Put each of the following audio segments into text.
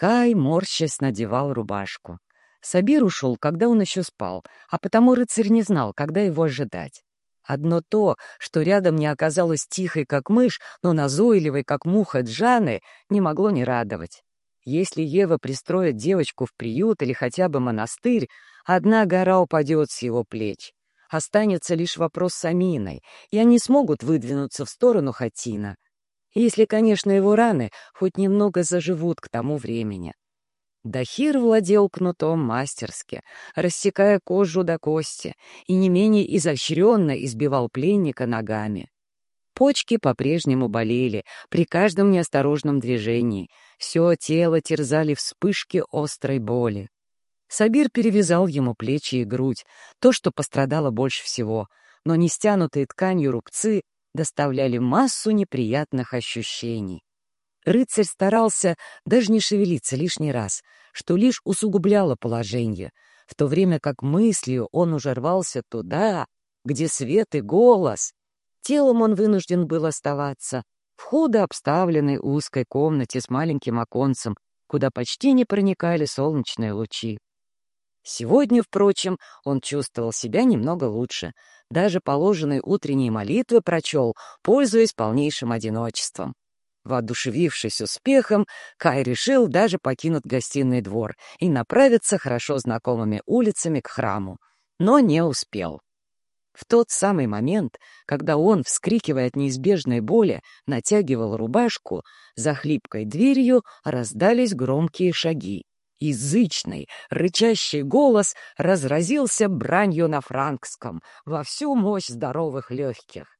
Кай, морщась, надевал рубашку. Сабир ушел, когда он еще спал, а потому рыцарь не знал, когда его ожидать. Одно то, что рядом не оказалось тихой, как мышь, но назойливой, как муха Джаны, не могло не радовать. Если Ева пристроит девочку в приют или хотя бы монастырь, одна гора упадет с его плеч. Останется лишь вопрос с Аминой, и они смогут выдвинуться в сторону Хатина. Если, конечно, его раны хоть немного заживут к тому времени. Дахир владел кнутом мастерски, рассекая кожу до кости, и не менее изощренно избивал пленника ногами. Почки по-прежнему болели при каждом неосторожном движении, все тело терзали вспышки острой боли. Сабир перевязал ему плечи и грудь, то, что пострадало больше всего, но не стянутые тканью рубцы доставляли массу неприятных ощущений. Рыцарь старался даже не шевелиться лишний раз, что лишь усугубляло положение, в то время как мыслью он уже рвался туда, где свет и голос. Телом он вынужден был оставаться в худо обставленной узкой комнате с маленьким оконцем, куда почти не проникали солнечные лучи. Сегодня, впрочем, он чувствовал себя немного лучше. Даже положенные утренние молитвы прочел, пользуясь полнейшим одиночеством. Воодушевившись успехом, Кай решил даже покинуть гостиный двор и направиться хорошо знакомыми улицами к храму. Но не успел. В тот самый момент, когда он, вскрикивая от неизбежной боли, натягивал рубашку, за хлипкой дверью раздались громкие шаги. Язычный, рычащий голос разразился бранью на франкском во всю мощь здоровых легких.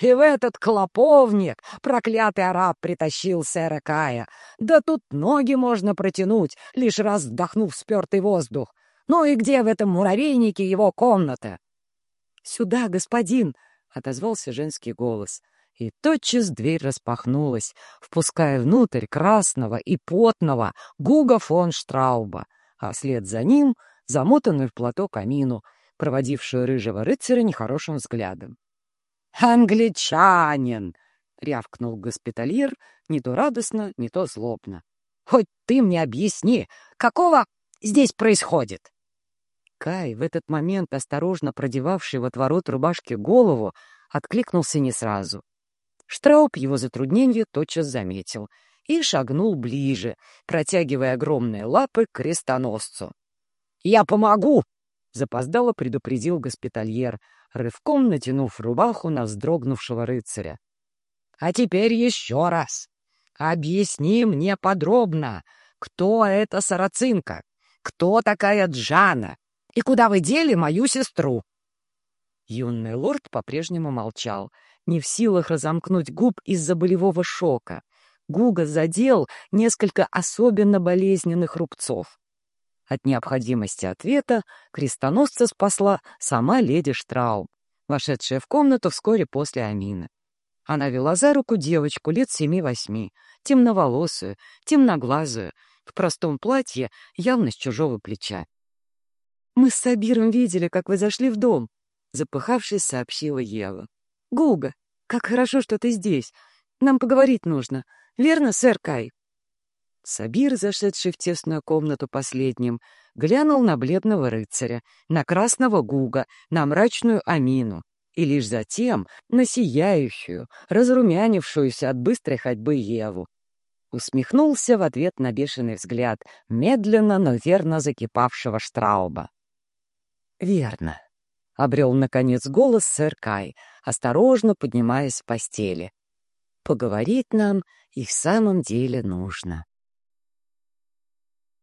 И в этот клоповник проклятый араб притащил сэра Кая. Да тут ноги можно протянуть, лишь раз вдохнув спертый воздух. Ну и где в этом муравейнике его комната? — Сюда, господин! — отозвался женский голос — и тотчас дверь распахнулась, впуская внутрь красного и потного Гуга фон Штрауба, а вслед за ним замотанную в платок Амину, проводившую рыжего рыцаря нехорошим взглядом. «Англичанин!» — рявкнул госпитальер не то радостно, не то злобно. «Хоть ты мне объясни, какого здесь происходит?» Кай, в этот момент осторожно продевавший в отворот рубашки голову, откликнулся не сразу. Штрауб его затруднение тотчас заметил и шагнул ближе, протягивая огромные лапы к крестоносцу. «Я помогу!» — запоздало предупредил госпитальер, рывком натянув рубаху на вздрогнувшего рыцаря. «А теперь еще раз. Объясни мне подробно, кто эта сарацинка, кто такая Джана и куда вы дели мою сестру?» Юный лорд по-прежнему молчал — не в силах разомкнуть губ из-за болевого шока. Гуга задел несколько особенно болезненных рубцов. От необходимости ответа крестоносца спасла сама леди Штраум, вошедшая в комнату вскоре после Амины. Она вела за руку девочку лет семи-восьми, темноволосую, темноглазую, в простом платье, явно с чужого плеча. «Мы с Сабиром видели, как вы зашли в дом», — запыхавшись, сообщила Ева. «Гуга, как хорошо, что ты здесь. Нам поговорить нужно. Верно, сэр Кай?» Сабир, зашедший в тесную комнату последним, глянул на бледного рыцаря, на красного Гуга, на мрачную Амину и лишь затем на сияющую, разрумянившуюся от быстрой ходьбы Еву. Усмехнулся в ответ на бешеный взгляд, медленно, но верно закипавшего Штрауба. «Верно», обрел, наконец, голос сэр Кай, осторожно поднимаясь с постели. «Поговорить нам и в самом деле нужно».